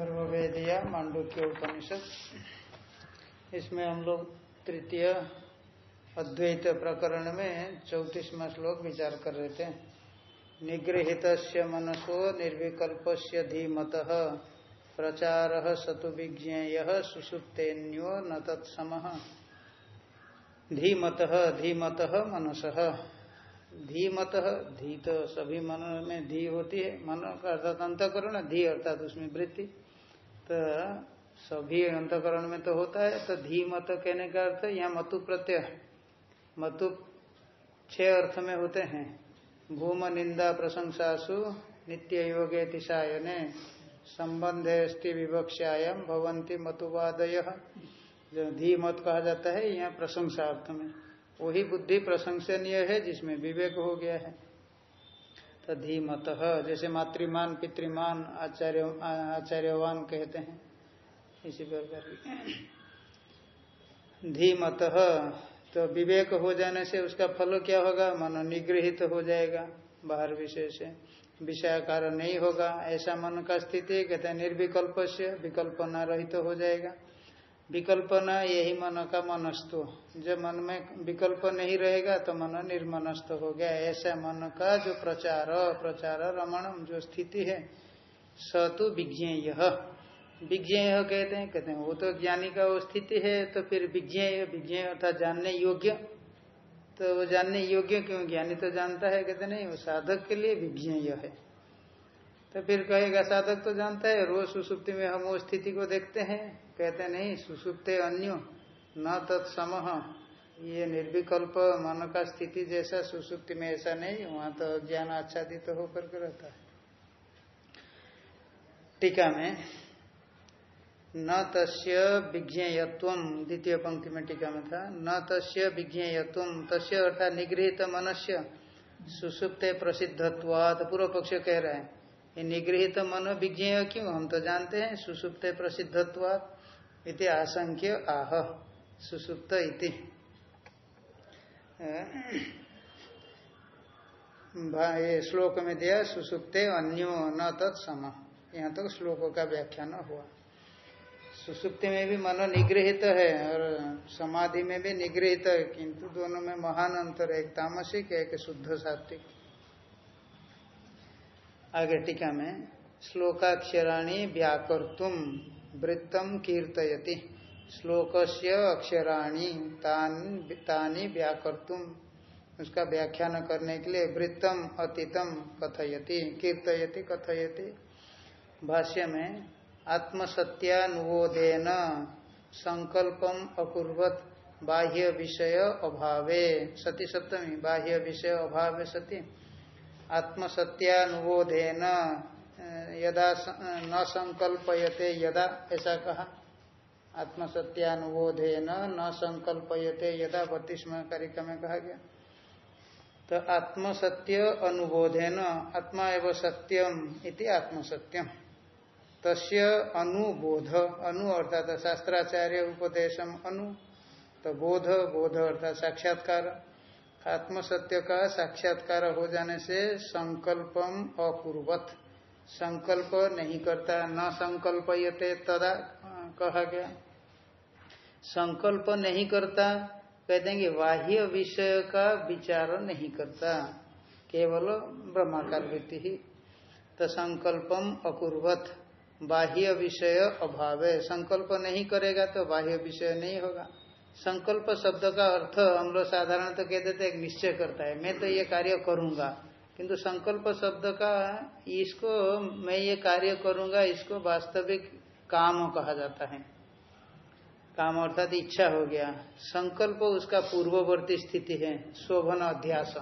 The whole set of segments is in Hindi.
अथर्वेदिया मांडुक्य उपनिषद। इसमें हम लोग तृतीय अद्वैत प्रकरण में चौतीसवा श्लोक विचार कर रहे थे। निगृहित मनसो निर्विकल्प धीमत, प्रचार सतु विज्ञेय सुसुप्तेन्यो न तत्सम। धीमत धीमत मनस। धीमत धी तो सभी मन में धी होती है, मन का अर्थात अंतकरण, धी अर्थात उसमें वृत्ति। तो सभी अंतकरण में तो होता है तो धीमत कहने का अर्थ यहाँ मतु प्रत्यय मतु छह अर्थ में होते हैं। भूम निंदा प्रशंसासु नित्य योगे तिशायने संबंधे विवक्षायाम भवंती मतुवादय। जो धीमत कहा जाता है, यहाँ प्रशंसा अर्थ में। वही बुद्धि प्रशंसनीय है, जिसमें विवेक हो गया है। धीमत जैसे मातृमान, पितृमान, आचार्य, आचार्यवान कहते हैं। इसी प्रकार। धीमत तो विवेक हो जाने से उसका फल क्या होगा? मन निगृहित हो जाएगा, बाहर विषय से विषयाकार नहीं होगा, ऐसा मन का स्थिति कहते हैं निर्विकल्प से विकल्प न रहित तो हो जाएगा। विकल्पना यही मन का मनस्तु। जब मन में विकल्प नहीं रहेगा तो मन निर्मनस्त हो गया। ऐसा मन का जो प्रचार प्रचार रमणम जो स्थिति है स तो विज्ञेय। विज्ञेय कहते हैं कहते हैं, वो तो ज्ञानी का वो स्थिति है तो फिर विज्ञेय विज्ञेय अर्थात जानने योग्य। तो वो जानने योग्य क्यों? ज्ञानी तो जानता है, कहते नहीं, वो साधक के लिए विज्ञेय है। तो फिर कहेगा, साधक तो जानता है, रोज सुसुप्ति में हम वो स्थिति को देखते हैं। कहते नहीं सुसुप्ते अन्यो, न तत्सम ये निर्विकल्प मन का स्थिति जैसा सुसुप्ति में ऐसा नहीं, वहाँ तो ज्ञान आच्छादित तो होकर के रहता है। टीका में, न तस्य विज्ञेयत्व, द्वितीय पंक्ति में टीका में था, न तस्य विज्ञेयत्व, तस्य अर्थात निगृहित मनस्य सुसुप्ते प्रसिद्धत्वात पूर्व पक्ष कह रहे हैं। ये निगृहित मन विज्ञेय क्यों? हम तो जानते हैं सुसुप्ते प्रसिद्धत्वात इति आशंक्य आह, सुसुप्त इति। ये श्लोक में दिया, सुसुप्ते अन्यो न तत्सम। यहाँ तक तो श्लोकों का व्याख्यान हुआ। सुसुप्ति में भी मनो निगृहित है और समाधि में भी निगृहित है, किंतु दोनों में महान अंतर एक तामसिक, एक शुद्ध सात्विक। आगे टीका में, श्लोकाक्षराणी व्याकर्तुम। वृत्तम कीर्तयति। श्लोकस्य अक्षराणी तानी व्याकर्तुम। उसका व्याख्यान करने के लिए वृत्तम अतीतम कथयति। कीर्तयति, कथयति। भाष्य में आत्मसत्यानुवोदेन संकल्पम अकुर्वत बाह्य विषय अभावे। सती सप्तमी, बाह्य विषय अभावे सती। आत्मसत्यानुवोधेन यदा न संकल्पयते यदा, ऐसा कहा। आत्मसत्यानुबोधे न संकल्पयते यदा, बत्तीसवें कारिका में कहा गया। तो आत्मसत्य अनुबोधे न आत्मा एवं सत्यम इति आत्मसत्यम। तस्य अनुबोध, अनु अर्थात शास्त्राचार्य उपदेशम अनु। तो बोध बोध अर्थात साक्षात्कार। आत्मसत्य का साक्षात्कार हो जाने से संकल्पम अकुर्वत। संकल्प नहीं करता, न संकल्प ये तदा कहा गया। संकल्प नहीं करता कह देंगे बाह्य विषय का विचार नहीं करता, केवल ब्रह्माकार वृत्ति ही। तो संकल्पम अकुर्वत, बाह्य विषय अभाव। है संकल्प नहीं करेगा तो बाह्य विषय नहीं होगा। संकल्प शब्द का अर्थ हम लोग साधारण तो कह देते एक निश्चय करता है। मैं तो ये कार्य करूँगा। किंतु संकल्प शब्द का इसको मैं ये कार्य करूँगा, इसको वास्तविक काम कहा जाता है। काम अर्थात इच्छा हो गया। संकल्प उसका पूर्ववर्ती स्थिति है, शोभन अध्यास।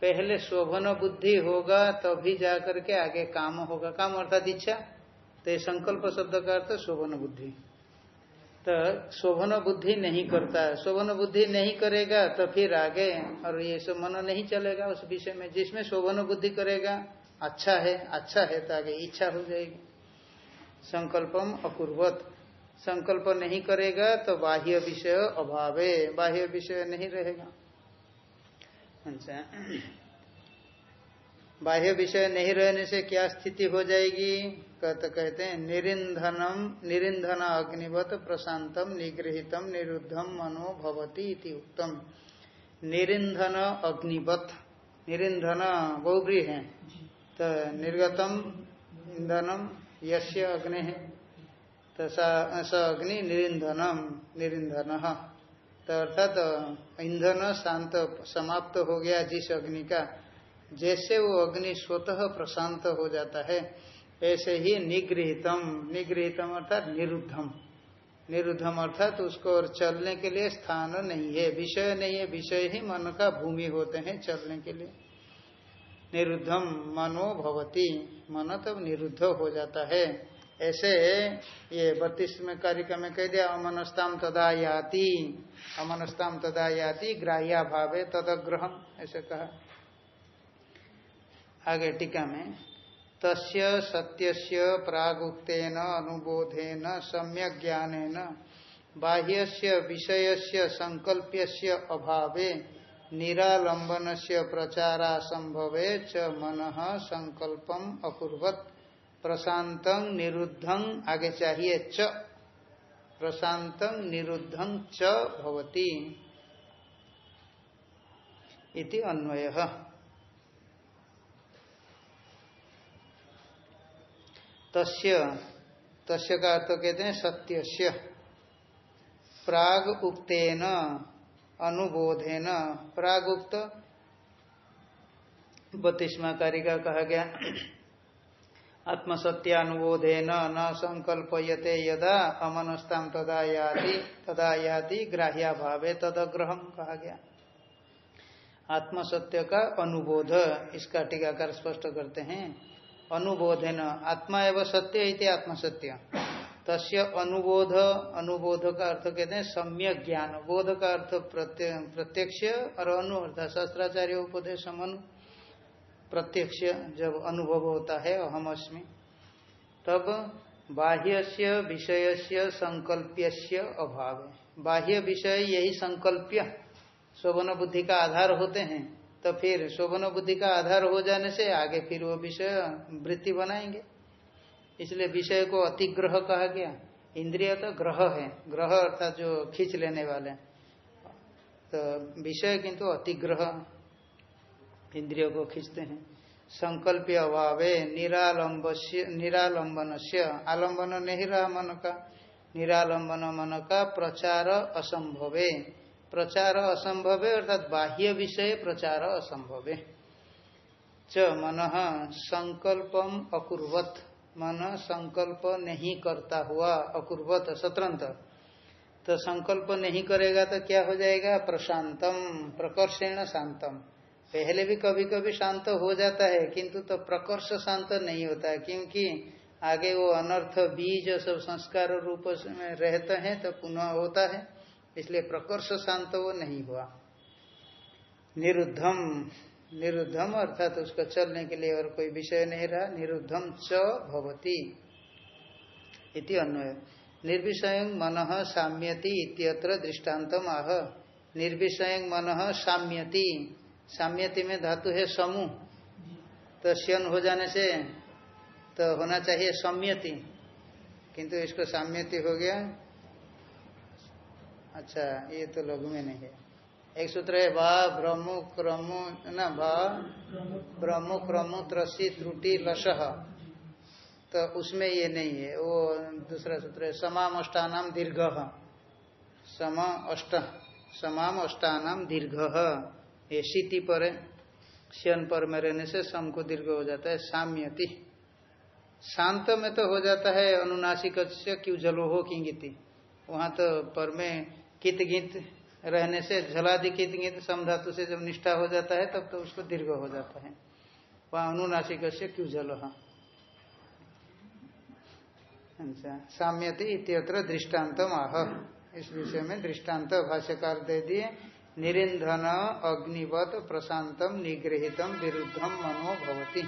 पहले शोभन बुद्धि होगा, तभी तो जाकर के आगे काम होगा। काम अर्थात इच्छा। तो संकल्प शब्द का अर्थ शोभन बुद्धि। तो शोभन बुद्धि नहीं करता शोभन बुद्धि नहीं करेगा तो फिर आगे और ये सब मन नहीं चलेगा उस विषय में। जिसमें शोभन बुद्धि करेगा अच्छा है अच्छा है तो आगे इच्छा हो जाएगी। संकल्पम अपूर्वत संकल्प नहीं करेगा तो बाह्य विषय अभावे, बाह्य विषय नहीं रहेगा। अच्छा। बाह्य विषय नहीं रहने से क्या स्थिति हो जाएगी? कहते कहते हैं, निरिंधनम, निरिंधन अग्निवत प्रशांतम, निगृहितम, निरुद्धम, मनो भवती इति उत्तम निरिंधन अग्निवत, निरिंधन बहुब्री है। तो निर्गतम ईंधनम यश्य अग्नि है तो स अग्नि निरिंधनम, निरिंधन। तो अर्थात ईंधन शांत, समाप्त हो गया जिस अग्नि का। जैसे वो अग्नि स्वतः प्रशांत हो जाता है, ऐसे ही निगृहितम निगृहितम अर्थात निरुद्धम। निरुद्धम अर्थात उसको और चलने के लिए स्थान नहीं है, विषय नहीं है, विषय ही मन का भूमि होते हैं चलने के लिए। निरुद्धम मनो भवती, मन तब निरुद्ध हो जाता है। ऐसे ये बत्तीस में कार्यक्रम में कह दिया, अमनस्ताम तदा याति, अमनस्ताम तदा याति ग्राह्या भावे तदग्रहम, ऐसे कहा। आगे टीका में, तस्य सत्यस्य प्रागुक्तेन अनुबोधेन, सम्यक ज्ञानेन, बाह्यस्य विषयस्य संकल्प्यस्य अभावे निरालंबन से प्रचारा संभवे च मन संकल्पम अकुर्वत प्रशांत निरुद्धं आगे चाहिए च प्रशांत निरुद्धं च भवती। इति अन्वय। तस्य तस्य का अर्थ कहते हैं सत्यस्य। प्राग उक्तेन अनुबोधेन प्राग उक्त बत्तीसवा कारिका कहा गया। आत्मसत्यानुबोधेन न संकल्पयते यदा अमनस्ताम तदा याति तदा याति ग्राह्या भावे तदग्रह कहा गया। आत्मसत्य का अनुबोध, इसका टीकाकार स्पष्ट करते हैं। अनुबोधन। आत्मा एवं सत्य इति आत्मसत्य। तस्य अनुबोध अनुबोध का अर्थ कहते हैं सम्यक ज्ञान। बोध का अर्थ प्रत्यक्ष और अनु, अर्थात शास्त्राचार्य उपदेश अनु प्रत्यक्ष जब अनुभव होता है, अहम अस्मि। तब बाह्य से विषय से संकल्प्य अभाव। बाह्य विषय यही संकल्प्य। शोभन बुद्धि का आधार होते हैं। तो फिर शोभन बुद्धि का आधार हो जाने से आगे फिर वो विषय, वृत्ति बनाएँगे। इसलिए विषय को अतिग्रह कहा गया। इंद्रिय तो ग्रह है। ग्रह अर्थात जो खींच लेने वाले तो विषय किंतु अतिग्रह इंद्रियों को खींचते हैं। संकल्प अभावे निरालंब निरालंबन से आलंबन नहीं रहा मन का। निरालंबन मन का प्रचार असंभवे। प्रचार असंभव है अर्थात बाह्य विषय प्रचार असंभव। है च मन संकल्पम अकुर्वत। मन संकल्प नहीं करता हुआ, अकुर्वत स्वतंत्र तो संकल्प नहीं करेगा तो क्या हो जाएगा? प्रशांतम, प्रकर्षेण शांतम। पहले भी कभी कभी शांत हो जाता है, किंतु तो प्रकर्ष शांत नहीं होता, क्योंकि आगे वो अनर्थ, बीज, सब संस्कार रूप में रहते हैं तो पुनः होता है। इसलिए प्रकर्ष शांत वो नहीं हुआ। निरुद्धम निरुद्धम अर्थात तो उसका चलने के लिए और कोई विषय नहीं रहा, निरुद्धम च भवती इति अन्वय। निर्विषय मन साम्यति इत्यत्र दृष्टान्तम आह। निर्विषय मन साम्यति साम्यति में धातु है समूह तो श्यन हो जाने से तो होना चाहिए सम्यति। किंतु इसको साम्यति हो गया। अच्छा ये तो लघु में नहीं है। एक सूत्र है बा ब्रह्मु, क्रमु, ना ब्रह्मु, क्रमु, त्रसी, त्रुटि, लश। तो उसमें ये नहीं है, वो दूसरा सूत्र है समाम अष्टानाम दीर्घ। सम अष्ट समाम अष्टानाम दीर्घ। ये सीति पर है श्यन पर में रहने से सम को दीर्घ हो जाता है, साम्यति। शांत में तो हो जाता है अनुनासिक क्यों जलो हो वहाँ तो पर में कित गीत रहने से झलादि कित गीत समधातु से जब निष्ठा हो जाता है, तब तो उसको दीर्घ हो जाता है। वहाँ अनुनासिक से क्यों जल। अच्छा साम्यति दृष्टांत आह इस विषय में दृष्टांत भाष्यकार दे दिए निरिंधन अग्निवत प्रशांतम निगृहितम विरुद्धम मनो भवती।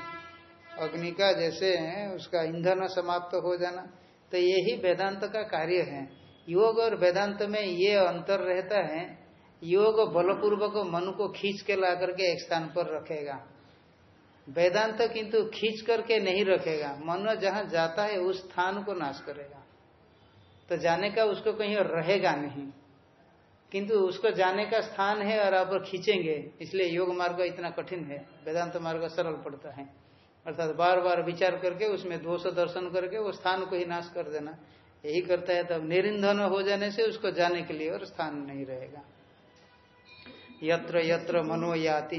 अग्नि का जैसे उसका ईंधन समाप्त हो जाना तो यही वेदांत का कार्य है। योग और वेदांत में ये अंतर रहता है, योग बलपूर्वक मन को खींच के ला करके एक स्थान पर रखेगा। वेदांत किंतु खींच करके नहीं रखेगा। मन जहाँ जाता है, उस स्थान को नाश करेगा। तो जाने का उसको कहीं और रहेगा नहीं। किंतु उसको जाने का स्थान है और आप खींचेंगे, इसलिए योग मार्ग इतना कठिन है। वेदांत मार्ग सरल पड़ता है। अर्थात बार बार विचार करके उसमें दोष दर्शन करके वो स्थान को ही नाश कर देना। यही करता है, तब निरिंधन हो जाने से उसको जाने के लिए और स्थान नहीं रहेगा। यत्र यत्र मनो याति।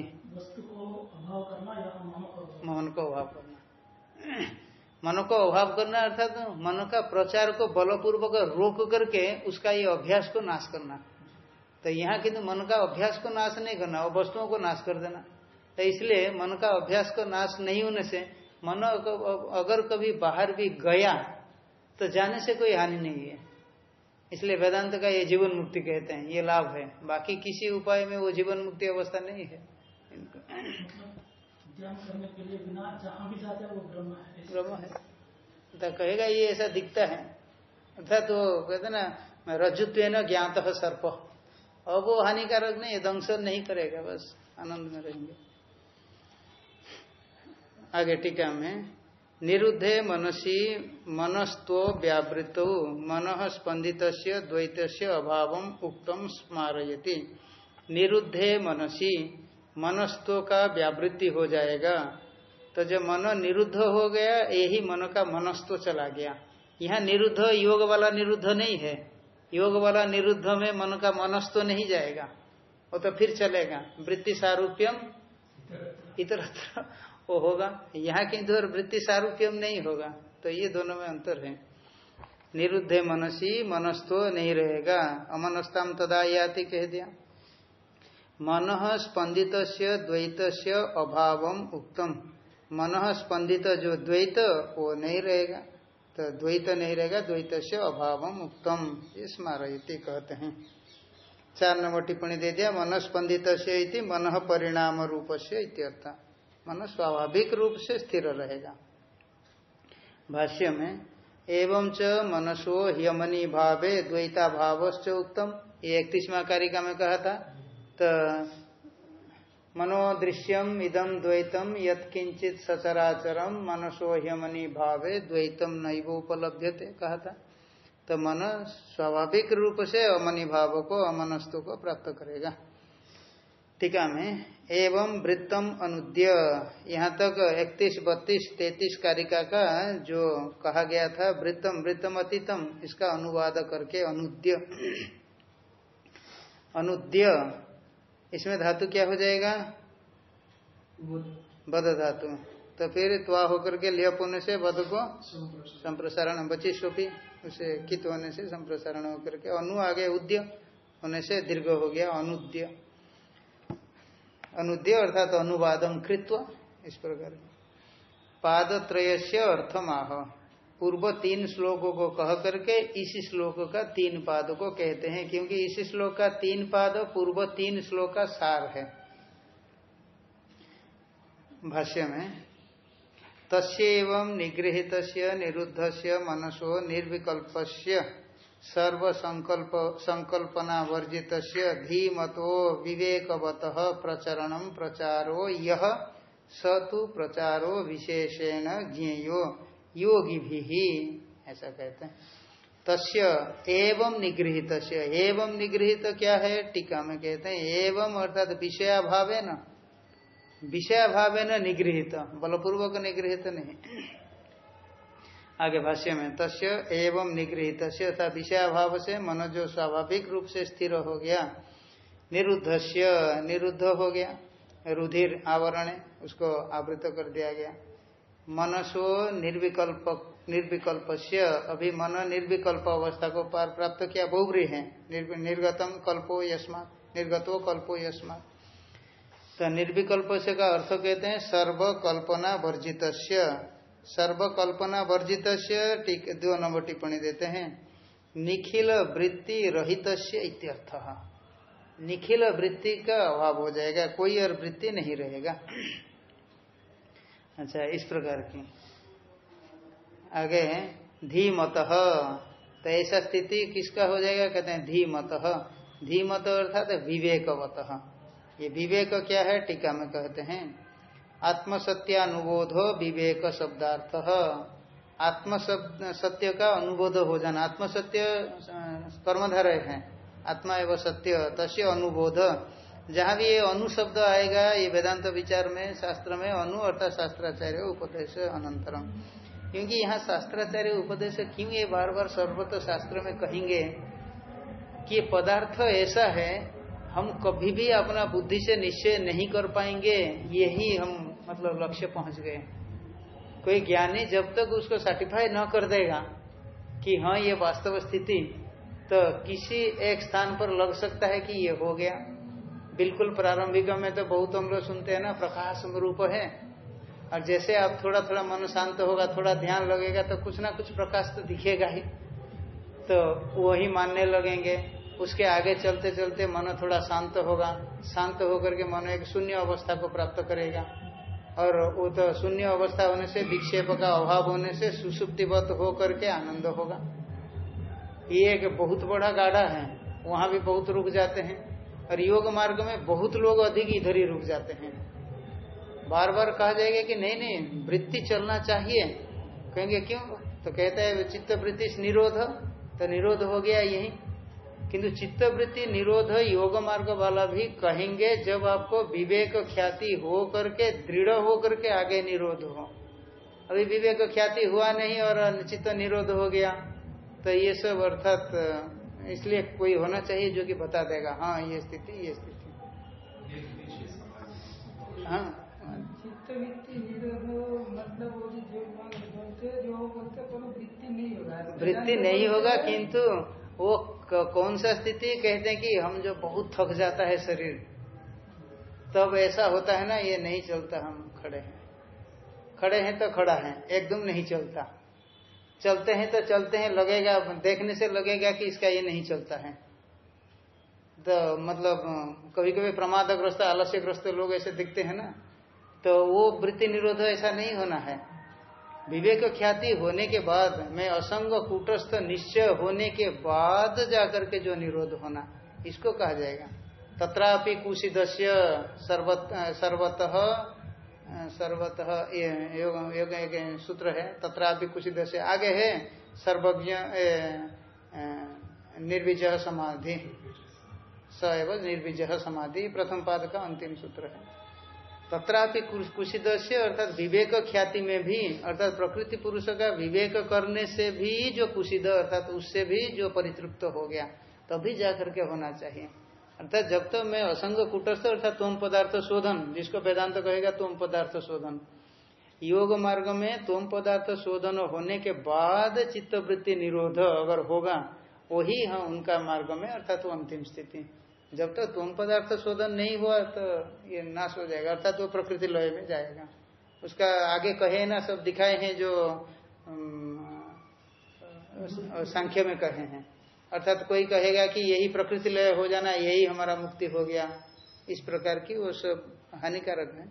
मन को अभाव करना। मन को अभाव करना अर्थात तो मन का प्रचार को बलपूर्वक रोक करके उसका ये अभ्यास को नाश करना। तो यहाँ किन्तु मन का अभ्यास को नाश नहीं करना और वस्तुओं को नाश कर देना। तो इसलिए मन का अभ्यास को नाश नहीं होने से मन अगर कभी बाहर भी गया तो जाने से कोई हानि नहीं है। इसलिए वेदांत का ये जीवन मुक्ति कहते हैं ये लाभ है। बाकी किसी उपाय में वो जीवन मुक्ति अवस्था नहीं है। ब्रह्म है। तो कहेगा ये ऐसा दिखता है। अर्थात वो कहते ना रजुत्व न ज्ञात है सर्प। अब वो हानिकारक नहीं दंशन नहीं करेगा बस आनंद में रहेंगे। आगे टीका में निरुद्धे मनसी मनस्तो व्यावृत मन स्पंदित द्वैत अभाव उक्तम स्मारयति। निरुद्धे मनसी मनस्तो का व्यावृत्ति हो जाएगा। तो जब मन निरुद्ध हो गया यही मन का मनस्तो चला गया। यहाँ निरुद्ध योग वाला निरुद्ध नहीं है। योग वाला निरुद्ध में मन का मनस्तो नहीं जाएगा। वो तो फिर चलेगा। वृत्ति सारूप्यम। इतर वो होगा। यहाँ किंतु और वृत्ति सारूप्यम नहीं होगा। तो ये दोनों में अंतर है। निरुद्ध मनसी, मनस्तो नहीं रहेगा। अमनस्ताम तदा याति कह दिया। मन स्पंदित द्वैत अभाव उक्तम। मन स्पंदित जो द्वैत, वो नहीं रहेगा। तो द्वैत नहीं रहेगा द्वैत से अभाव उत्तम ये कहते हैं। चार नंबर टिप्पणी दे दिया। मन स्पंदित मन परिणाम रूप से इत्यर्थ। मन स्वाभाविक रूप से स्थिर रहेगा। भाष्य में, एवं च मनसो ह्यमनी भावे द्वैता भाव उत्तम। ये इकतीसवा कारिका में कहा था तो मनोदृश्यम इदम द्वैतम, यत्किंचित सचराचरम मनसो ह्यमनी भावे द्वैतम नैव उपलब्ध कहा था। तो मन स्वाभाविक रूप से अमनी भाव को, अमनस्तु को प्राप्त करेगा। टीका में एवं वृत्तम अनुद्य। यहाँ तक इकतीस बत्तीस तैतीस कारिका का जो कहा गया था वृत्तम वृत्तम अतीतम इसका अनुवाद करके अनुद्य। अनुद्य। इसमें धातु क्या हो जाएगा? बद धातु। तो फिर त्वा होकर के लिया होने से बद को संप्रसारण। बची सोपी उसे कित होने से संप्रसारण होकर के अनु आगे उद्य होने से दीर्घ हो गया अनुद्य। अनुद्य अर्थात तो अनुवादम कृत्व इस प्रकार। पाद से अर्थमाह। पूर्व तीन श्लोकों को कह करके इस श्लोक का तीन पाद को कहते हैं, क्योंकि इस श्लोक का तीन पाद पूर्व तीन श्लोक का सार है। भाष्य में तस्व निगृहित निरुद्ध से मनसो निर्विकल्प सर्व संकल्प संकल्पना वर्जित धीमतो विवेकवत प्रचरण प्रचारो यह स तो प्रचारो विशेषेण ज्ञेयो योगी भी ऐसा कहते हैं। तस्य एवं निगृहित एवं निगृहित क्या है? टीका में कहते हैं, एवं अर्थात विषयाभावे न विषयाभावे न निगृहित। बलपूर्वक निगृहित नहीं। आगे भाष्य में, तस्य एवं निगृहित तथा विषयाभाव से मन जो स्वाभाविक रूप से स्थिर हो गया। निरुद्ध निरुद्ध हो गया। रुधिर आवरण, उसको आवृत कर दिया गया। मनसो निर्विकल्प निर्विकल्प से अभी मन निर्विकल्प अवस्था को पार प्राप्त किया बहुग्री है। निर्गतम कल्पो यस्मा निर्गतो कल्पो यस्मा तो निर्विकल्प से का अर्थ कहते हैं सर्व कल्पना वर्जित सर्वकल्पना वर्जित दो नंबर टिप्पणी देते हैं। निखिल वृत्ति रहित इत्यर्थ निखिल वृत्ति का अभाव हो जाएगा, कोई और वृत्ति नहीं रहेगा। अच्छा इस प्रकार की। आगे धीमत। तो ऐसा स्थिति किसका हो जाएगा? कहते हैं धीमत। धीमत अर्थात विवेकवत। ये विवेक क्या है? टीका में कहते हैं। आत्मसत्यानुबोध विवेक शब्दार्थ। आत्म सत्य का अनुबोध हो जाना। आत्मसत्य कर्मधारय है। आत्मा एवं सत्य, तस्य अनुबोध। जहाँ भी ये अनु शब्द आएगा, ये वेदांत विचार में, शास्त्र में, अनु अर्थात शास्त्राचार्य उपदेश अनंतरम। क्योंकि यहाँ शास्त्राचार्य उपदेश क्यों ये बार बार सर्वत शास्त्र में कहेंगे कि पदार्थ ऐसा है, हम कभी भी अपना बुद्धि से निश्चय नहीं कर पाएँगे, यही हम मतलब लक्ष्य पहुँच गए। कोई ज्ञानी जब तक उसको सर्टिफाई न कर देगा कि हाँ ये वास्तव स्थिति तो किसी एक स्थान पर लग सकता है कि ये हो गया। बिल्कुल प्रारंभिक में तो बहुत हम लोग सुनते हैं ना, प्रकाश रूप है। और जैसे आप थोड़ा थोड़ा मन शांत होगा, थोड़ा ध्यान लगेगा तो कुछ ना कुछ प्रकाश तो दिखेगा ही। तो वही मानने लगेंगे। उसके आगे चलते चलते मन थोड़ा शांत होगा। शांत होकर के मन एक शून्य अवस्था को प्राप्त करेगा। और वो तो शून्य अवस्था होने से, विक्षेप का अभाव होने से सुसुप्तिवत होकर के आनंद होगा। ये एक बहुत बड़ा गाढ़ा है, वहाँ भी बहुत रुक जाते हैं। और योग मार्ग में बहुत लोग अधिक इधर ही रुक जाते हैं। बार बार कहा जाएगा कि नहीं नहीं, वृत्ति चलना चाहिए। कहेंगे, क्यों? तो कहता है चित्त वृत्ति निरोध। तो निरोध हो गया यही। किंतु चित्तवृत्ति निरोध योग मार्ग वाला भी कहेंगे जब आपको विवेक ख्याति हो करके दृढ़ हो करके आगे निरोध हो। अभी विवेक ख्याति हुआ नहीं और चित्त निरोध हो गया तो ये सब अर्थात इसलिए कोई होना चाहिए जो कि बता देगा हाँ ये स्थिति ये स्थिति। हाँ। वृत्ति नहीं होगा किंतु वो कौन सा स्थिति कहते हैं कि हम जो बहुत थक जाता है शरीर, तब ऐसा होता है ना, ये नहीं चलता, हम खड़े हैं। खड़े हैं तो खड़ा है, एकदम नहीं चलता। चलते हैं तो चलते हैं, लगेगा, देखने से लगेगा कि इसका ये नहीं चलता है। तो मतलब कभी कभी प्रमादग्रस्त, आलस्यग्रस्त लोग ऐसे दिखते हैं ना तो वो वृत्ति निरोध ऐसा नहीं होना है। विवेक ख्याति होने के बाद, मैं असंग कूटस्थ निश्चय होने के बाद जाकर के जो निरोध होना, इसको कहा जाएगा। तथापि कुशिद सर्वतः सर्वतः सूत्र है तथापि कुशिद आगे है, सर्वज्ञ निर्विजय समाधि। स एवं निर्विजय समाधि, प्रथम पाद का अंतिम सूत्र है। तथापि कुशिद से अर्थात विवेक ख्याति में भी, अर्थात प्रकृति पुरुष का विवेक करने से भी जो कुशिद, अर्थात उससे भी जो परितृप्त हो गया, तभी जाकर के होना चाहिए। अर्थात जब तो मैं असंग कुटस्थ, अर्थात तुम पदार्थ शोधन, जिसको वेदांत कहेगा तुम पदार्थ शोधन। योग मार्ग में तुम पदार्थ शोधन होने के बाद चित्तवृत्ति निरोध अगर होगा, वही हाँ उनका मार्ग में, अर्थात अंतिम स्थिति। जब तक तुम पदार्थ शोधन नहीं हुआ तो ये नाश हो जाएगा। अर्थात वो प्रकृति लय में जाएगा। उसका आगे कहे ना, सब दिखाए हैं जो संख्य में कहे हैं। अर्थात कोई कहेगा कि यही प्रकृति लय हो जाना, यही हमारा मुक्ति हो गया। इस प्रकार की वो सब हानिकारक है।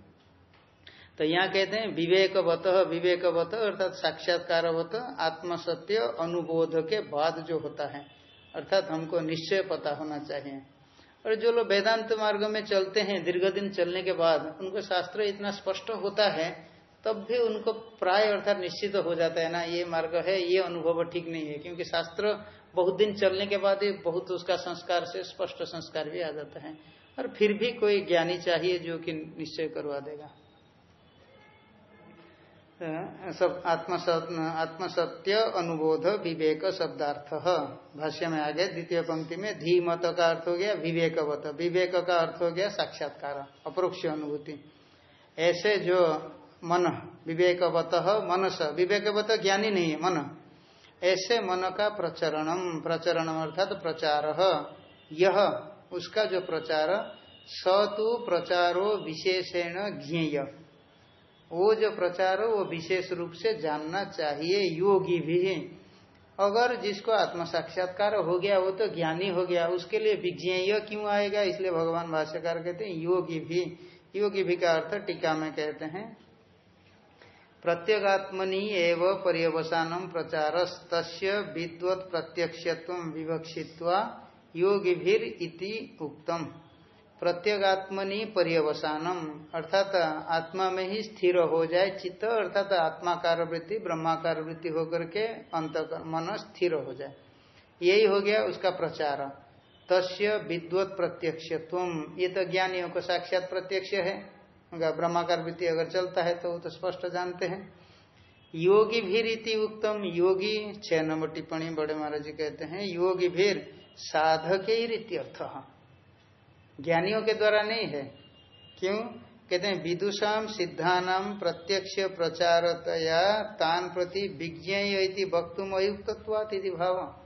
तो यहाँ कहते हैं विवेक विवेकवत विवेकवत, अर्थात साक्षात्कारवत, आत्मसत्य अनुबोध के बाद जो होता है। अर्थात हमको निश्चय पता होना चाहिए। और जो लोग वेदांत मार्ग में चलते हैं दीर्घ दिन चलने के बाद, उनको शास्त्र इतना स्पष्ट होता है, तब भी उनको प्राय अर्थात निश्चित हो जाता है ना, ये मार्ग है, ये अनुभव ठीक नहीं है, क्योंकि शास्त्र बहुत दिन चलने के बाद ही बहुत उसका संस्कार से स्पष्ट संस्कार भी आ जाता है। और फिर भी कोई ज्ञानी चाहिए जो कि निश्चय करवा देगा। सब आत्मसत्य, अनुबोध, विवेक, शब्दार्थ। भाष्य में आगे, द्वितीय पंक्ति में, धीमत का अर्थ हो गया, विवेकवत। विवेक का अर्थ हो गया, साक्षात्कार, अप्रोक्ष अनुभूति। ऐसे जो मन, विवेकवत, मनस, विवेकवत ज्ञानी नहीं है, मन। ऐसे मन का प्रचरणम प्रचरणम अर्थात तो प्रचार। यह, उसका जो प्रचार, स तो प्रचारो विशेषण ज्ञेय। वो जो प्रचार हो, वो विशेष रूप से जानना चाहिए, योगी भी अगर जिसको आत्म साक्षात्कार हो गया, वो तो ज्ञानी हो गया, उसके लिए विज्ञेय क्यों आएगा? इसलिए भगवान भाष्यकार कहते हैं, योगी भी। योगी भी का अर्थ टीका में कहते हैं, प्रत्यगात्मनि एव पर्यवसानम प्रचार तस्य प्रत्यक्ष विवक्षित्वा योगी भी उक्तम। प्रत्यगात्मनि पर्यवसानम। अर्थात आत्मा में ही स्थिर हो जाए चित्त, अर्थात आत्माकार वृत्ति ब्रह्माकार वृत्ति होकर के अंत मन स्थिर हो जाए। यही हो गया उसका प्रचार। तस्य विद्वत प्रत्यक्ष ये तो ज्ञानियों को साक्षात प्रत्यक्ष है। ब्रह्माकार वृत्ति अगर चलता है तो वो तो स्पष्ट जानते हैं। योगी भी रीति उत्तम योगी, छह नंबर टिप्पणी बड़े महाराज जी कहते हैं, योगी भीर साधक ही रीति अर्थ ज्ञानियों के द्वारा नहीं है। क्यों? कहते हैं विदुषाम सिद्धानाम प्रत्यक्ष प्रचारतया तान प्रति विज्ञ वक्तुम अयुक्तत्वात भाव।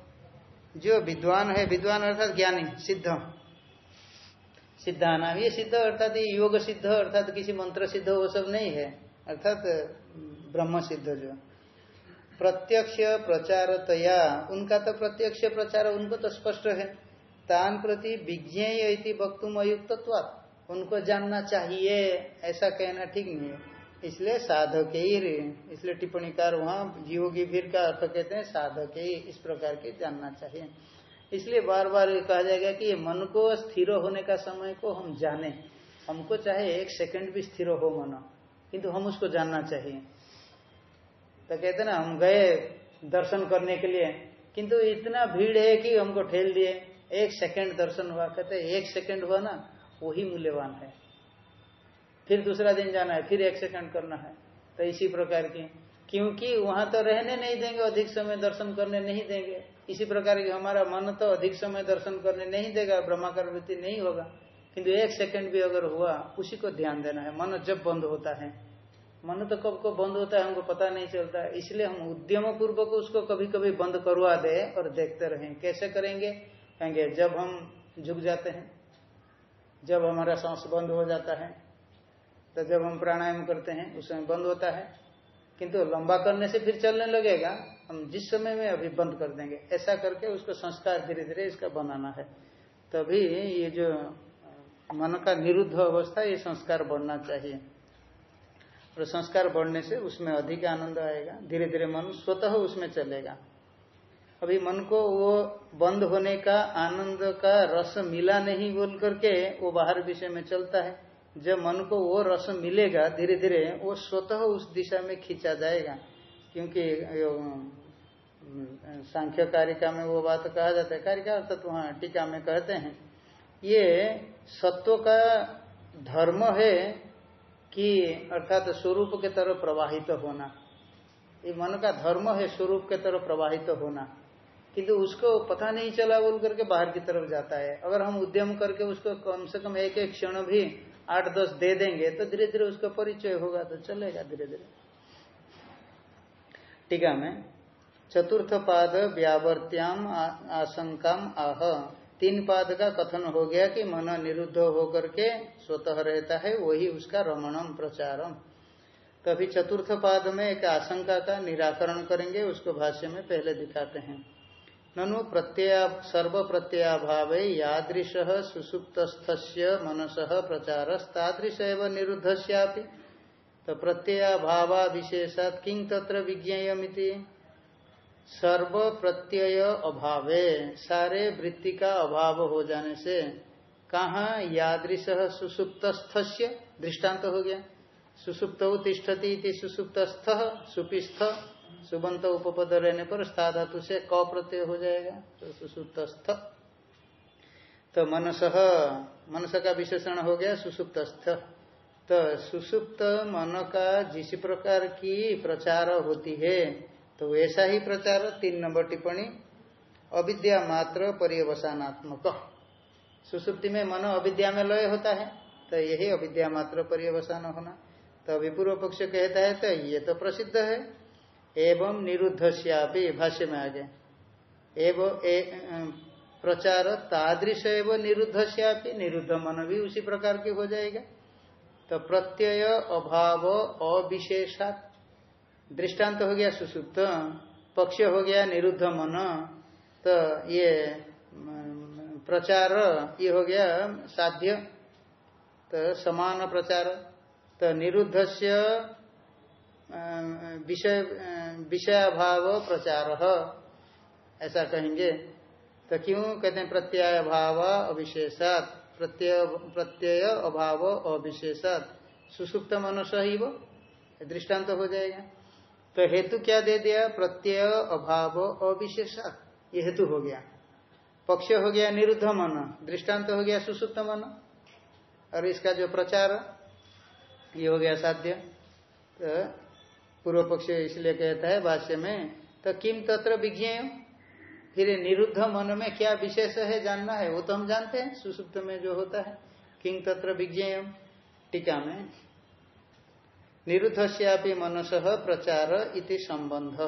जो विद्वान है, विद्वान अर्थात ज्ञानी, सिद्ध। सिद्धाना ये सिद्ध अर्थात, ये योग सिद्ध अर्थात, किसी मंत्र सिद्ध, वो सब नहीं है। अर्थात, ब्रह्म सिद्ध जो। प्रत्यक्ष प्रचारतया, उनका तो प्रत्यक्ष प्रचार, उनको तो स्पष्ट है। तान प्रति विज्ञेय वक्तुम अयुक्तत्वात् उनको जानना चाहिए, ऐसा कहना ठीक नहीं है। इसलिए साधक ही इसलिए टिप्पणीकार वहाँ जीवोगी भीर का अर्थ कहते हैं, साधक ही इस प्रकार के जानना चाहिए। इसलिए बार बार कहा जाएगा कि मन को स्थिर होने का समय को हम जाने। हमको चाहे एक सेकंड भी स्थिर हो मन, किंतु हम उसको जानना चाहिए। तो कहते ना, हम गए दर्शन करने के लिए, किंतु इतना भीड़ है कि हमको ठेल दिए। एक सेकंड दर्शन हुआ, कहते एक सेकंड हुआ ना वही मूल्यवान है। फिर दूसरा दिन जाना है, फिर एक सेकंड करना है। तो इसी प्रकार की, क्योंकि वहाँ तो रहने नहीं देंगे, अधिक समय दर्शन करने नहीं देंगे। इसी प्रकार की हमारा मन तो अधिक समय दर्शन करने नहीं देगा, ब्रह्माकार वृत्ति नहीं होगा। किंतु एक सेकंड भी अगर हुआ, उसी को ध्यान देना है। मन जब बंद होता है, मन तो कब को बंद होता है, हमको पता नहीं चलता। इसलिए हम उद्यम पूर्वक उसको कभी कभी बंद करवा दे और देखते रहें। कैसे करेंगे? कहेंगे, जब हम झुक जाते हैं, जब हमारा सांस बंद हो जाता है तो जब हम प्राणायाम करते हैं, उस समय बंद होता है। किंतु लंबा करने से फिर चलने लगेगा, हम जिस समय में अभी बंद कर देंगे, ऐसा करके उसको संस्कार धीरे धीरे इसका बनाना है। तभी ये जो, मन का निरुद्ध अवस्था, ये संस्कार बढ़ना चाहिए। और संस्कार बढ़ने से उसमें अधिक आनंद आएगा धीरे धीरे मन स्वतः उसमें चलेगा। अभी मन को वो बंद होने का, आनंद का रस मिला नहीं बोल करके वो बाहर विषय में चलता है। जब मन को वो रस मिलेगा धीरे धीरे वो स्वतः उस दिशा में खींचा जाएगा। क्योंकि सांख्य कारिका में वो बात कहा जाता है। कारिका अर्थात तो वहाँ टीका में कहते हैं, ये सत्व का धर्म है कि अर्थात स्वरूप के तरफ़ प्रवाहित होना। ये मन का धर्म है स्वरूप के तरफ़ प्रवाहित होना। किंतु उसको पता नहीं चला बोल करके बाहर की तरफ़ जाता है। अगर हम उद्यम करके उसको कम से कम एक एक क्षण भी आठ दस दे देंगे तो धीरे धीरे उसका परिचय होगा तो चलेगा धीरे धीरे टीका में चतुर्थ पाद व्यावर्त्याम आशंकाम आह। तीन पाद का कथन हो गया कि मन निरुद्ध होकर के स्वतः रहता है, वही उसका रमणम प्रचारम। कभी चतुर्थ पाद में एक आशंका का निराकरण करेंगे, उसको भाष्य में पहले दिखाते हैं। ननु सर्व प्रत्ययाभाव यादृश सुसुप्तस्थ मनस प्रचार तादृश एवं निरुद्ध तो प्रत्ययाभावा विशेषात किंग तत्र विज्ञेयमिति? सर्व प्रत्यय अभावे, सारे वृत्ति का अभाव हो जाने से कहा यादृश सुसुप्तस्थ दृष्टांत हो गया? सुसुप्त तिष्ठती सुसुप्तस्थ, सुपिस्थ सुबंत उपपद रहने पर स्था धातु से क प्रत्यय हो जाएगा तो सुसुप्तस्थ। तो मनस मनस का विशेषण हो गया सुसुप्तस्थ। तो सुसुप्त मन का जिस प्रकार की प्रचार होती है तो वैसा ही प्रचार, तीन नंबर टिप्पणी, अविद्या मात्र पर्यवसानात्मक। सुसुप्ति में मन अविद्या में लय होता है तो यही अविद्या मात्र पर्यवसान होना। तो अभी पूर्व पक्ष कहता है तो ये तो प्रसिद्ध है। एवं निरुद्ध भाष्य में आगे एवं प्रचार तादृश एवं निरुद्ध निरुद्ध मन भी उसी प्रकार के हो जाएगा। तो प्रत्यय, अभाव, अविशेषात दृष्टांत हो गया सुसुप्त, पक्ष हो गया निरुद्ध मन तो ये प्रचार ये हो गया साध्य तो समान प्रचार तो निरुद्ध विषय विषयाभाव प्रचार। ऐसा कहेंगे। तो क्यों कहते हैं प्रत्याय भाव अविशेषात? प्रत्यय प्रत्यय अभाव अविशेषात। सुसुप्त मनुष्य ही वो। दृष्टांत तो हो जाएगा। तो हेतु क्या दे दिया? प्रत्यय अभाव अविशेषात। ये हेतु हो गया। पक्ष हो गया निरुद्ध मन। दृष्टांत तो हो गया सुसुप्त मन। और इसका जो प्रचार, ये हो गया साध्य। तो पूर्व पक्ष इसलिए कहता है भाष्य में तो किम तत्र विज्ञ फिर निरुद्ध मन में क्या विशेष है जानना है? वो तो हम जानते हैं, सुसुप्त में जो होता है। किंग तत्र विज्ञ टीका में निरुद्ध से मनस प्रचार इति संबंध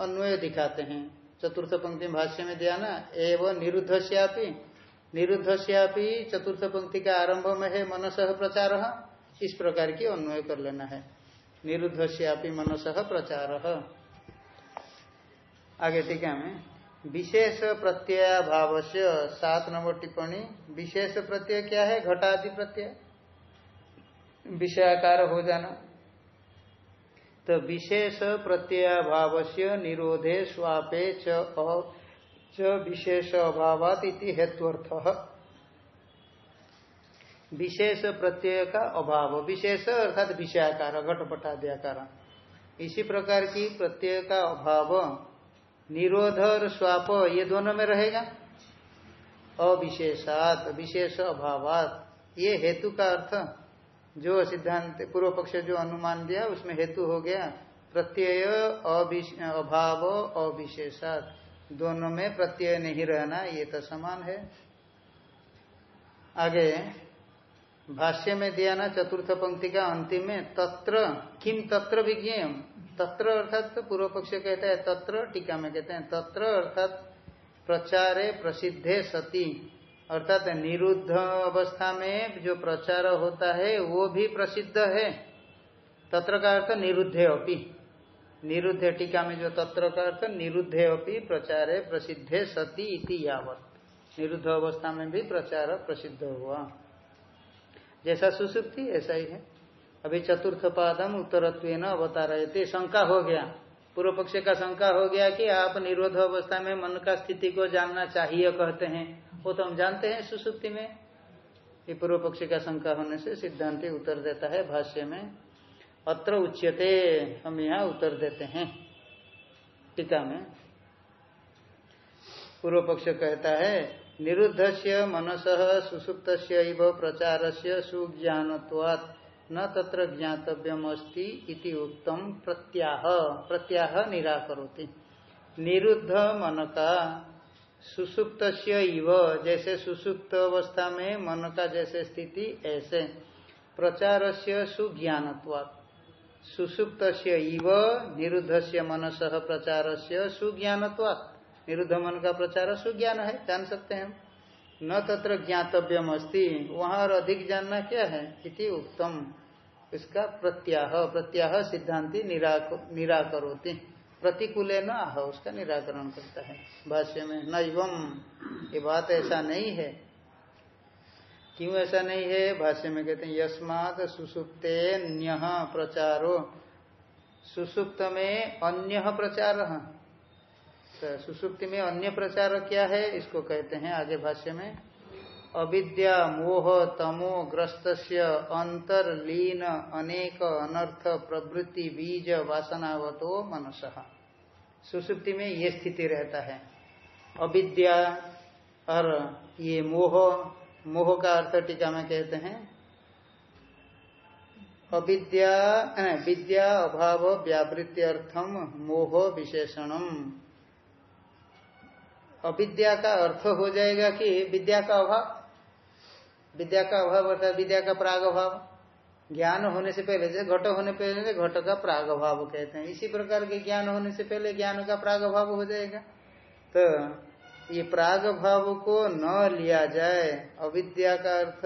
अन्वय दिखाते हैं। चतुर्थ पंक्ति भाष्य में दिया ना, एवं निरुद्ध से निरुद्ध से चतुर्थ पंक्ति का आरंभ में है मनस प्रचार। इस प्रकार की अन्वय कर लेना है। निरुद्ध से मनस प्रचार। आगे टीका में विशेष प्रत्यय भाव से सात नंबर टिप्पणी विशेष प्रत्यय क्या है? घटादि प्रत्यय विषयाकार हो जाना। तो विशेष प्रत्यय भाव से निरोधे स्वापे च विशेष अभावात इति हेत्वर्थ विशेष प्रत्यय का अभाव। विशेष अर्थात विषयाकार घटपटाद्याकार इसी प्रकार की प्रत्यय का अभाव, निरोध और स्वाप, ये दोनों में रहेगा। अविशेषात, विशेष अभावात, ये हेतु का अर्थ। जो सिद्धांत, पूर्व पक्ष जो अनुमान दिया, उसमें हेतु हो गया प्रत्यय अभाव, अविशेषात। दोनों में प्रत्यय नहीं रहना, ये तो समान है। आगे भाष्य में दिया ना चतुर्थ पंक्ति का अंतिम में, तत्र किम तत्र विज्ञ तत्र अर्थात तो पूर्व पक्ष कहता है तत्र, टीका में कहते हैं, तत्र अर्थात प्रचारे प्रसिद्धे सती। अर्थात निरुद्ध अवस्था में जो प्रचार होता है, वो भी प्रसिद्ध है। तत्र का अर्थ निरुद्धे अपी। निरुद्ध टीका में जो तत्र का अर्थ निरुद्धे अपी, प्रचारे प्रसिद्धे सती इति यावत। निरुद्ध अवस्था में भी प्रचार प्रसिद्ध हुआ। जैसा सुसुप्ति, ऐसा ही है। अभी चतुर्थ पादम उत्तरत्व अवता रहे थे शंका हो गया। पूर्व पक्ष का शंका हो गया कि आप निरोध अवस्था में मन का स्थिति को जानना चाहिए कहते हैं। वो तो हम जानते हैं सुसुप्ति में। ये पूर्व पक्ष का शंका होने से सिद्धांत उत्तर देता है भाष्य में, अत्र उच्यते, हम यहाँ उत्तर देते हैं। टीका में पूर्व पक्ष कहता है निरुद्ध से मनस सुसुप्त प्रचार से सुज्ञानवात् न तत्र ज्ञातव्यमस्ति उत्तम प्रत्याह प्रत्याह निराकरोति। निरुद्ध मन का सुसुप्त इव, जैसे सुसुप्त अवस्था में मन का जैसे स्थिति, ऐसे। प्रचार से सुज्ञानत्वात्। सुसुप्त इव निरुद्ध से मनस प्रचार से सुज्ञानत्वात्। निरुद्ध मन का प्रचार सुज्ञान है, जान सकते हैं न तत्र ज्ञातव्यम अस्ति, वहाँ और अधिक जानना क्या है? इति उत्तम इसका प्रत्याह प्रत्याह सिद्धांति निराकरोती। प्रतिकूल न आह, उसका निराकरण करता है भाष्य में। न एवं ये बात ऐसा नहीं है। क्यों ऐसा नहीं है? भाष्य में कहते हैं, यस्मात सुसुप्ते न्य प्रचारो। सुसुप्त में अन्य प्रचार। तो सुसुप्ति में अन्य प्रचार क्या है? इसको कहते हैं आगे भाष्य में। अविद्या मोह तमो ग्रस्त अंतर्लीन अनेक अनर्थ प्रवृत्ति बीज वासनावतो मनस। सुसुप्ति में ये स्थिति रहता है। अविद्या और ये मोह मोह का अर्थ टीका में कहते हैं। अविद्या विद्या अभाव व्यावृत्त्यर्थम मोह विशेषणम। अविद्या का अर्थ हो जाएगा कि विद्या का अभाव। विद्या का अभाव अर्थात विद्या का प्राग अभाव ज्ञान होने से पहले से घट होने पहले घट का प्राग अभाव कहते हैं। इसी प्रकार के ज्ञान होने से पहले ज्ञान का प्राग अभाव हो जाएगा। तो ये प्राग भाव को न लिया जाए, अविद्या का अर्थ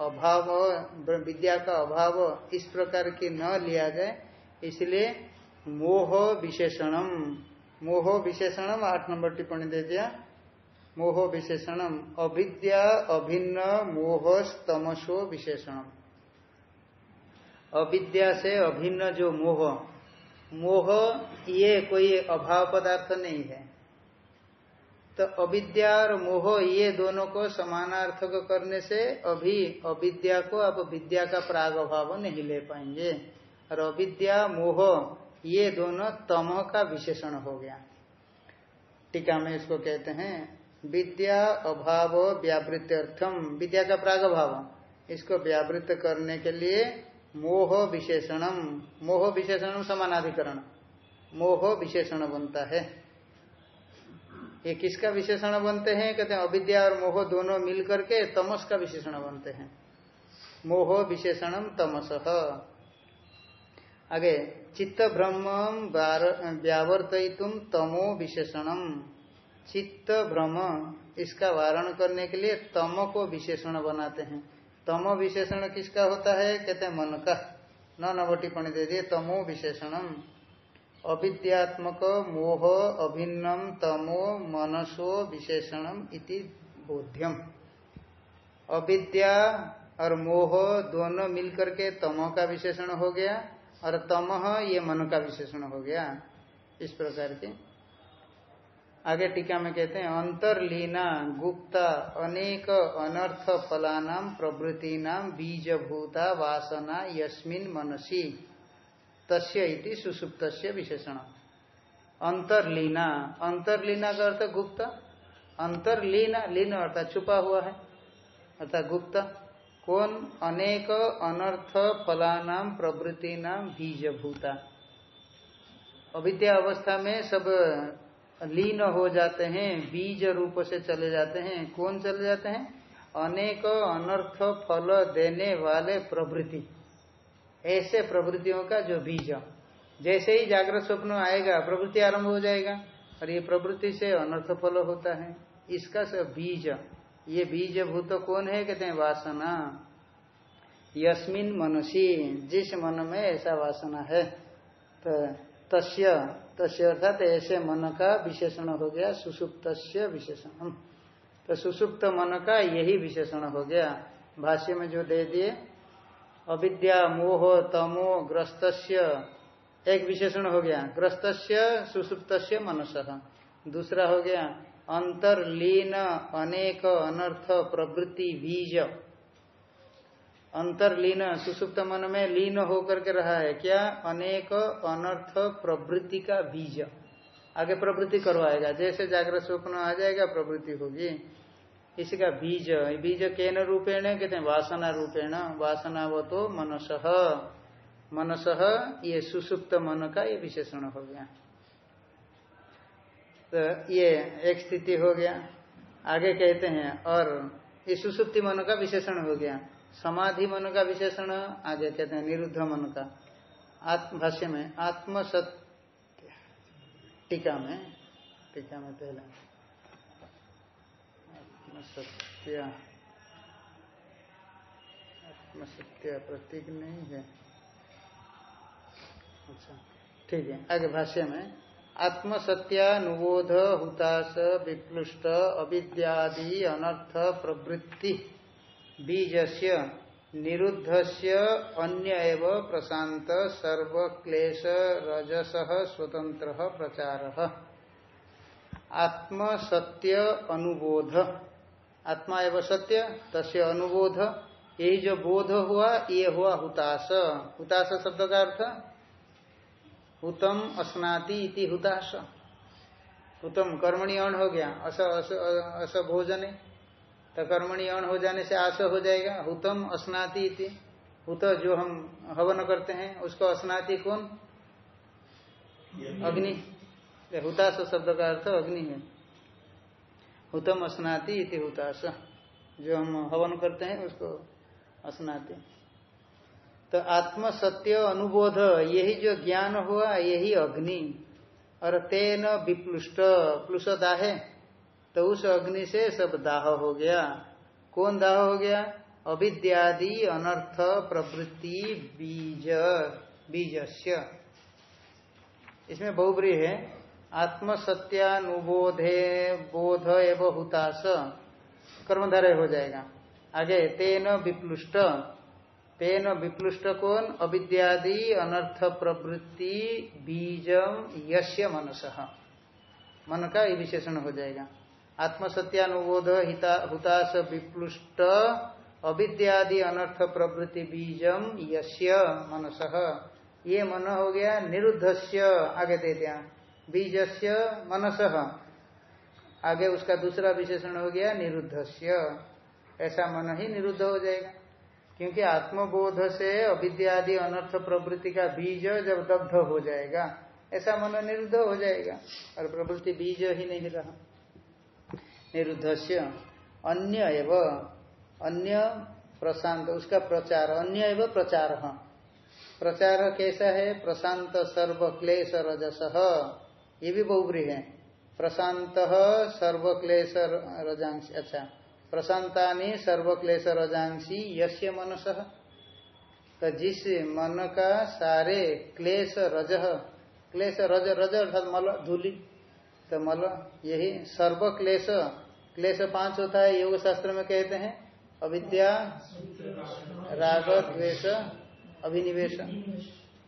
अभाव, विद्या का अभाव इस प्रकार की न लिया जाए, इसलिए मोह विशेषणम। मोह विशेषणम, आठ नंबर टिप्पणी दे दिया। मोह विशेषणम, अविद्या, अभिन्न मोह तमसो विशेषणम। अविद्या से अभिन्न जो मोह मोह ये कोई अभाव पदार्थ नहीं है। तो अविद्या और मोह ये दोनों को समानार्थक करने से अभी अविद्या को आप विद्या का प्राग अभाव नहीं ले पाएँगे। और अविद्या, मोह ये दोनों तम का विशेषण हो गया। टीका में इसको कहते हैं, विद्या अभाव व्यावृत्यर्थम। विद्या का प्राग अभाव इसको व्यावृत करने के लिए मोह विशेषणम। मोह विशेषणम समानाधिकरण। मोह विशेषण बनता है। ये किसका विशेषण बनते हैं? कहते हैं, अविद्या और मोह दोनों मिल करके तमस का विशेषण बनते हैं। मोह विशेषणम तमस। आगे चित्त ब्रह्म व्यावर्त तमो विशेषणम चित्त भ्रम इसका वारण करने के लिए तम को विशेषण बनाते हैं। तम विशेषण किसका होता है? कहते हैं मन का। न नव टिप्पणी दे दिए, तमो विशेषणम अविद्यात्मक, मोह, अभिन्नम, तमो मनसो विशेषणम इति बोध्यम। अविद्या और मोह दोनों मिलकर के तमो का विशेषण हो गया। और तमह ये मन का विशेषण हो गया इस प्रकार के। आगे टीका में कहते हैं, अंतर्लीना, गुप्ता, अनेक अनर्थ फलानाम प्रवृत्ति नाम बीजभूता, वासना, यस्मिन मनसी। तस्य इति सुसुप्त विशेषण। अंतर्लीना अंतर्लीना का अर्थ गुप्त। अंतर्लीना, लीन अर्थात छुपा हुआ है, अर्थात गुप्त। कौन अनेक अनर्थ फलानाम प्रवृत्ति नाम बीजभूता। अविद्या अवस्था में सब लीन हो जाते हैं, बीज रूप से चले जाते हैं। कौन चले जाते हैं? अनेक अनर्थ फल देने वाले प्रवृत्ति। ऐसे प्रवृत्तियों का जो बीज। जैसे ही जागृत स्वप्न आएगा, प्रवृत्ति आरंभ हो जाएगा। और ये प्रवृत्ति से अनर्थ फल होता है। इसका सब बीज। ये बीज भूत कौन है? कहते हैं, वासना। यस्मिन मनुष्य जिस मन में ऐसा वासना है तो तस्य तस्य अर्थात ऐसे मन का विशेषण हो गया सुसुप्त विशेषण तो सुसुप्त मन का यही विशेषण हो गया। भाष्य में जो दे दिए, अविद्या मोह तमो ग्रस्त एक विशेषण हो गया ग्रस्त सुसुप्त मनस। दूसरा हो गया अंतर्लीन अनेक अनर्थ प्रवृत्ति बीज। अंतर्लीन, सुसुप्त मन में लीन होकर के रहा है क्या? अनेक अनर्थ प्रवृत्ति का बीज। आगे प्रवृत्ति करवाएगा। जैसे जागृत स्वप्न आ जाएगा, प्रवृत्ति होगी। इसका बीज। बीज केन रूपेण? कहते हैं वासना रूपेण। वासना वो तो मनस। मनस, ये सुसुप्त मन का ये विशेषण हो गया। तो ये एक स्थिति हो गया। आगे कहते हैं, और ये सुसुप्ति मन का विशेषण हो गया। समाधि मन का विशेषण, आगे कहते हैं, निरुद्ध मन का। आत्म भाष्य में आत्म सत्य टीका में टीका में पहला। आत्मसत्य। आत्मसत्य प्रतीक नहीं है। अच्छा ठीक है, आगे भाष्य में। आत्म सत्यानुबोध हुताश विप्लुष्ट, अविद्यादि, अनर्थ, प्रवृत्ति बीज से निरुद्ध से अन्य एव प्रशांत सर्व क्लेश रजस स्वतंत्र प्रचार। आत्म सत्य अनुबोध। आत्मा एवं सत्य, तस्य अनुबोध। यही जो बोध हुआ, ये हुआ हुताश। हुताश शब्द का अर्थ हुतम अस्नाति इति हुताश। उत्तम कर्मणि अण हो गया। अस अस, अस भोजन। तो कर्मणि अण हो जाने से आस हो जाएगा। हुतम अस्नाति इति। हुत जो हम हवन करते हैं उसको अस्नाति कौन? अग्नि। हुताश शब्द का अर्थ अग्नि है। हुतम अस्नाति इति हुताश। जो हम हवन करते हैं उसको अस्नाति। तो आत्म सत्य अनुबोध, यही जो ज्ञान हुआ, यही अग्नि। और तेन विप्लुष्ट प्लुष दाहे तो उस अग्नि से सब दाह हो गया। कौन दाह हो गया? अविद्यादि, अनर्थ, प्रवृत्ति, बीज, बीजस्य। इसमें बहुब्री है। आत्म सत्यानुबोधे बोध एवं हुताश। कर्मधारय हो जाएगा। आगे, तेन विप्लुष्ट। तेन विप्लुष्ट कौन अविद्यादि अनर्थ प्रवृत्ति बीजम यश्य मनस। मन का विशेषण हो जाएगा। आत्मसत्यानुबोध हुताश, विप्लुष्ट, अविद्यादि अनर्थ प्रवृत्ति बीजम यश्य मनस। ये मन हो गया निरुद्धस्य, आगे दे दिया। बीजस्य मनस। आगे उसका दूसरा विशेषण हो गया निरुद्धस्य। ऐसा मन ही निरुद्ध हो जाएगा। क्योंकि आत्मबोध से अविद्यादि अनर्थ प्रवृत्ति का बीज जब दग्ध हो जाएगा, ऐसा मन निरुद्ध हो जाएगा, और प्रवृत्ति बीज ही नहीं रहा। निरुद्ध से अन्य एवं, अन्य प्रशांत, उसका प्रचार, अन्य एवं प्रचार। प्रचार कैसा है? प्रशांत सर्व क्लेश रजस। ये भी बहुब्री है। प्रशांत सर्व क्लेश रजांश अच्छा। प्रशांतानी सर्व क्लेश रजांशी यश्य मनस। तो जिस मन का सारे क्लेश रज क्लेश रज रज अर्थात मल, धूलि तो मल, यही सर्व क्लेश क्लेश पाँच होता है योग शास्त्र में कहते हैं। अविद्या राग द्वेष अभिनिवेश।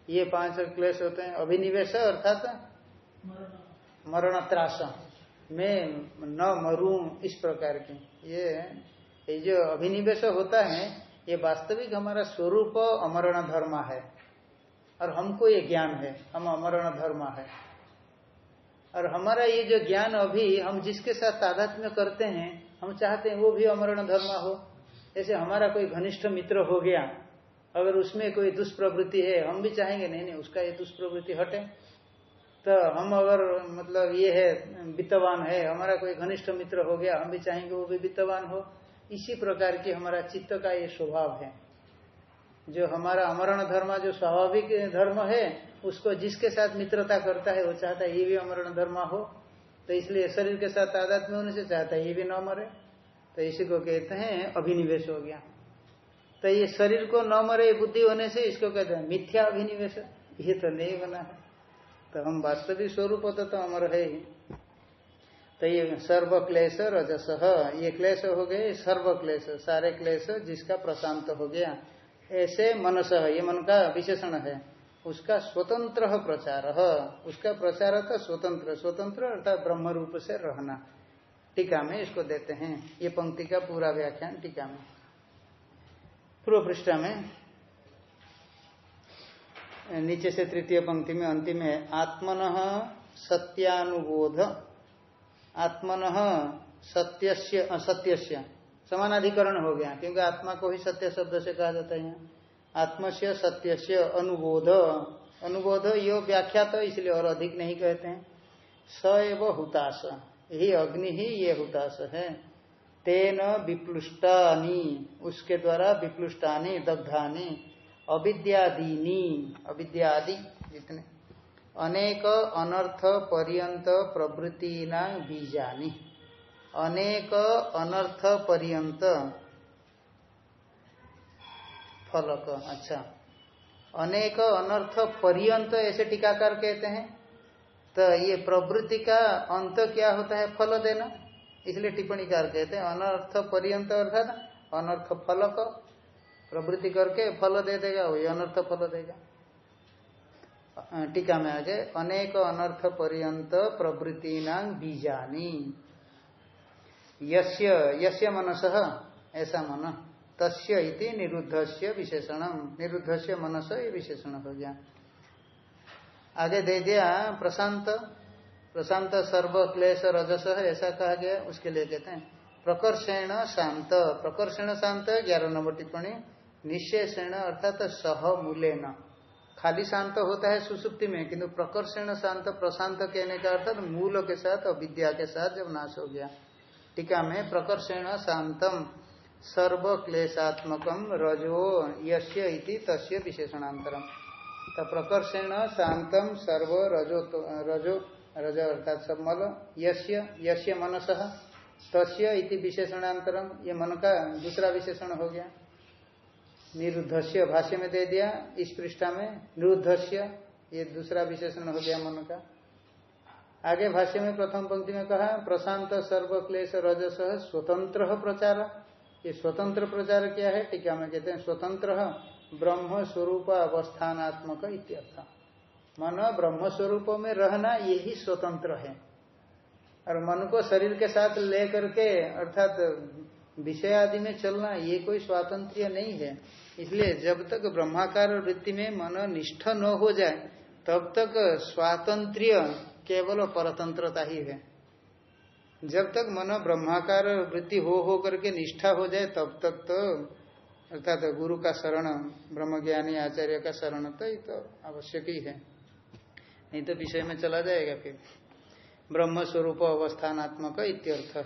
ये पाँच क्लेश होते हैं। अभिनिवेश अर्थात मरण त्रास में न मरू इस प्रकार की। ये ये जो अभिनिवेश होता है, ये वास्तविक हमारा स्वरूप अमरण धर्म है। और हमको ये ज्ञान है, हम अमरण धर्म है। और हमारा ये जो ज्ञान अभी हम जिसके साथ तादात्म्य करते हैं, हम चाहते हैं वो भी अमरण धर्म हो। जैसे हमारा कोई घनिष्ठ मित्र हो गया, अगर उसमें कोई दुष्प्रवृत्ति है, हम भी चाहेंगे, नहीं नहीं, उसका ये दुष्प्रवृत्ति हटे। तो हम अगर मतलब ये है, वित्तवान है, हमारा कोई घनिष्ठ मित्र हो गया, हम भी चाहेंगे वो भी वित्तवान हो। इसी प्रकार की हमारा चित्त का ये स्वभाव है। जो हमारा अमरण धर्म, जो स्वाभाविक धर्म है, उसको जिसके साथ मित्रता करता है, वो चाहता है ये भी अमरण धर्म हो। तो इसलिए शरीर के साथ आदत में होने से चाहता है ये भी न मरे। तो इसी को कहते हैं अभिनिवेश हो गया। तो ये शरीर को न मरे, बुद्धि होने से इसको कहते हैं मिथ्या अभिनिवेश। ये तो नहीं बना है। तो हम वास्तविक स्वरूप होता तो अमर है ही। तो ये सर्व क्लेश रजस ये क्लेश हो गए, सर्व क्लेश, सारे क्लेश जिसका प्रशांत हो गया। ऐसे मनस, ये मन का विशेषण है। उसका स्वतंत्र प्रचार उसका प्रचार था स्वतंत्र स्वतंत्र अर्थात ब्रह्म रूप से रहना। टीका में इसको देते हैं। ये पंक्ति का पूरा व्याख्यान टीका में। पूर्व पृष्ठ में नीचे से तृतीय पंक्ति में अंतिम है, आत्मन सत्यानुबोध। आत्मन सत्यस्य सत्यस्य समानाधिकरण हो गया, क्योंकि आत्मा को ही सत्य शब्द से कहा जाता है। आत्म से सत्य से अनुबोध। अनुबोध यो व्याख्या तो इसलिए और अधिक नहीं कहते हैं। स एव हुताश। यही अग्नि ही ये हुताश है। तेन विप्लुष्टानी, उसके द्वारा विप्लुष्टानी, दग्धानी। अविद्यादीनी, अविद्यादि जितने। अनेक अनर्थ पर्यंत प्रवृत्ति बीजानी। अनेक अनर्थ पर्यंत फलक अच्छा। अनेक अनर्थ पर्यंत ऐसे टीकाकार कहते हैं तो ये प्रवृत्ति का अंत क्या होता है? फल देना। इसलिए टिप्पणीकार कहते हैं, अनर्थ पर्यंत अर्थात अनर्थ फलक। प्रवृत्ति करके फल दे देगा, वही अनर्थ फल देगा। टीका में आगे अनेक अनर्थ पर्यंत प्रवृत्ति नाम बीजानी। यस्य यस्य मनस, ऐसा मन, तस्य इति निरुद्ध से विशेषण निरुद्ध से मनस ये विशेषण हो गया। आगे दे दिया, प्रशांत प्रशांत सर्व क्लेश रजस, ऐसा कहा गया, उसके लिए कहते हैं। प्रकर्षण शांत प्रकर्षण शांत, ग्यारह नंबर टिप्पणी। निशेषण अर्थात सह मूल्य न खाली शांत होता है सुसुप्ति में किंतु प्रकर्षण शांत प्रशांत कहने का अर्थात मूल के साथ अविद्या के साथ जब नाश हो गया। टीका में प्रकर्षण शांतम सर्व क्लेशात्मकम रजो यश्य तस्य विशेषणांतरम तो प्रकर्षण शांतम सर्व रजो तो, रजो रज अर्थात सब मल यश्य यश्य मनस तस्य इति विशेषणांतरम ये मन का दूसरा विशेषण हो गया। निरुद्धस्य भाष्य में दे दिया, इस पृष्ठा में निरुद्धस्य, ये दूसरा विशेषण हो गया मन का। आगे भाष्य में प्रथम पंक्ति में कहा, प्रशांत सर्व क्लेश रजस स्वतंत्र प्रचार। ये स्वतंत्र प्रचार क्या है? टीका में कहते हैं, स्वतंत्र ब्रह्म स्वरूप अवस्थानात्मक इत्यर्थ। मन ब्रह्म स्वरूप में रहना यही स्वतंत्र है। और मन को शरीर के साथ ले करके अर्थात विषय आदि में चलना ये कोई स्वातंत्र नहीं है। इसलिए जब तक ब्रह्माकार वृत्ति में मन निष्ठ न हो जाए, तब तक स्वातंत्र केवल परतंत्रता ही है। जब तक मन ब्रह्माकार वृत्ति हो हो करके निष्ठा हो जाए, तब तक तो अर्थात तो गुरु का शरण ब्रह्म ज्ञानी आचार्य का शरण तो ये तो आवश्यक ही है। नहीं तो विषय में चला जाएगा फिर। ब्रह्म स्वरूप अवस्थानात्मक इत्यर्थ।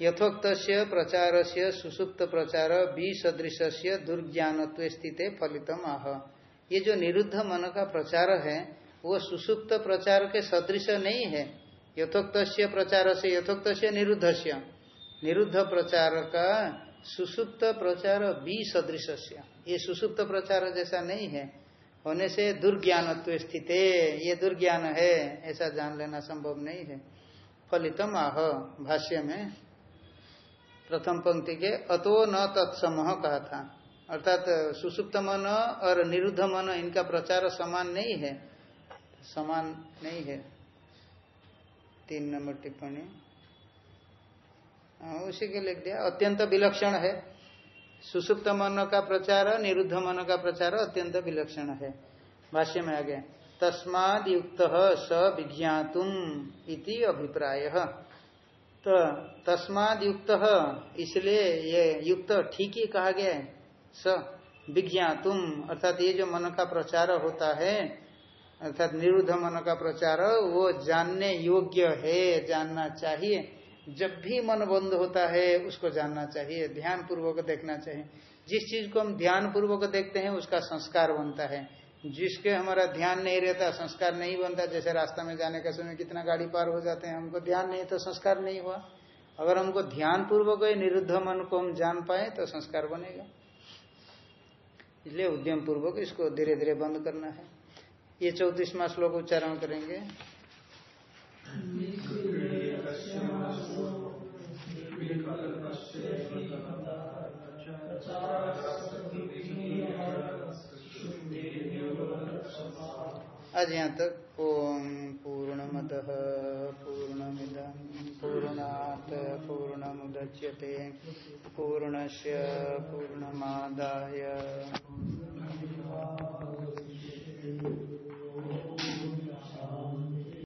यथोक्त प्रचार से सुसुप्त प्रचार विसदृश से दुर्ज्ञान स्थित फलितम आह। ये जो निरुद्ध मन का प्रचार है, वो सुसुप्त प्रचार के सदृश नहीं है। यथोक्त प्रचार से यथोक्त निरुद्ध से निरुद्ध प्रचार का सुसुप्त प्रचार बी सदृश ये सुसुप्त प्रचार जैसा नहीं है। होने से दुर्ज्ञान स्थित ये दुर्ज्ञान है, ऐसा जान लेना संभव नहीं है। फलितम आह, भाष्य में प्रथम पंक्ति के अतो न तत्सम कहा था। अर्थात सुसुप्त मन और निरुद्ध मन इनका प्रचार समान नहीं है। समान नहीं है। तीन नंबर टिप्पणी। हाँ, उसी के लिख दिया। अत्यंत विलक्षण है। सुसुप्त मन का प्रचार निरुद्ध मन का प्रचार अत्यंत विलक्षण है। भाष्य में आगे तस्माद युक्त स विज्ञातुम इति अभिप्राय। तो तस्माद युक्त, इसलिए ये युक्त ठीक ही कहा गया है। स, विज्ञातुम, अर्थात ये जो मन का प्रचार होता है, अर्थात निरुद्ध मन का प्रचार, वो जानने योग्य है, जानना चाहिए। जब भी मन बंद होता है, उसको जानना चाहिए ध्यान पूर्वक देखना चाहिए। जिस चीज़ को हम ध्यान पूर्वक देखते हैं, उसका संस्कार बनता है। जिसके हमारा ध्यान नहीं रहता, संस्कार नहीं बनता, जैसे रास्ता में जाने का समय कितना गाड़ी पार हो जाते हैं, हमको ध्यान नहीं तो संस्कार नहीं हुआ। अगर हमको ध्यान पूर्वक निरुद्ध मन को हम जान पाए तो संस्कार बनेगा। इसलिए उद्यम पूर्वक इसको धीरे धीरे बंद करना है। ये चौतीसवा श्लोक उच्चारण करेंगे। आज यहाँ तक ओम पूर्णमद पूर्णमिद पूर्णात पूर्णमुदच्यते। पूर्णश पूर्णमादाय।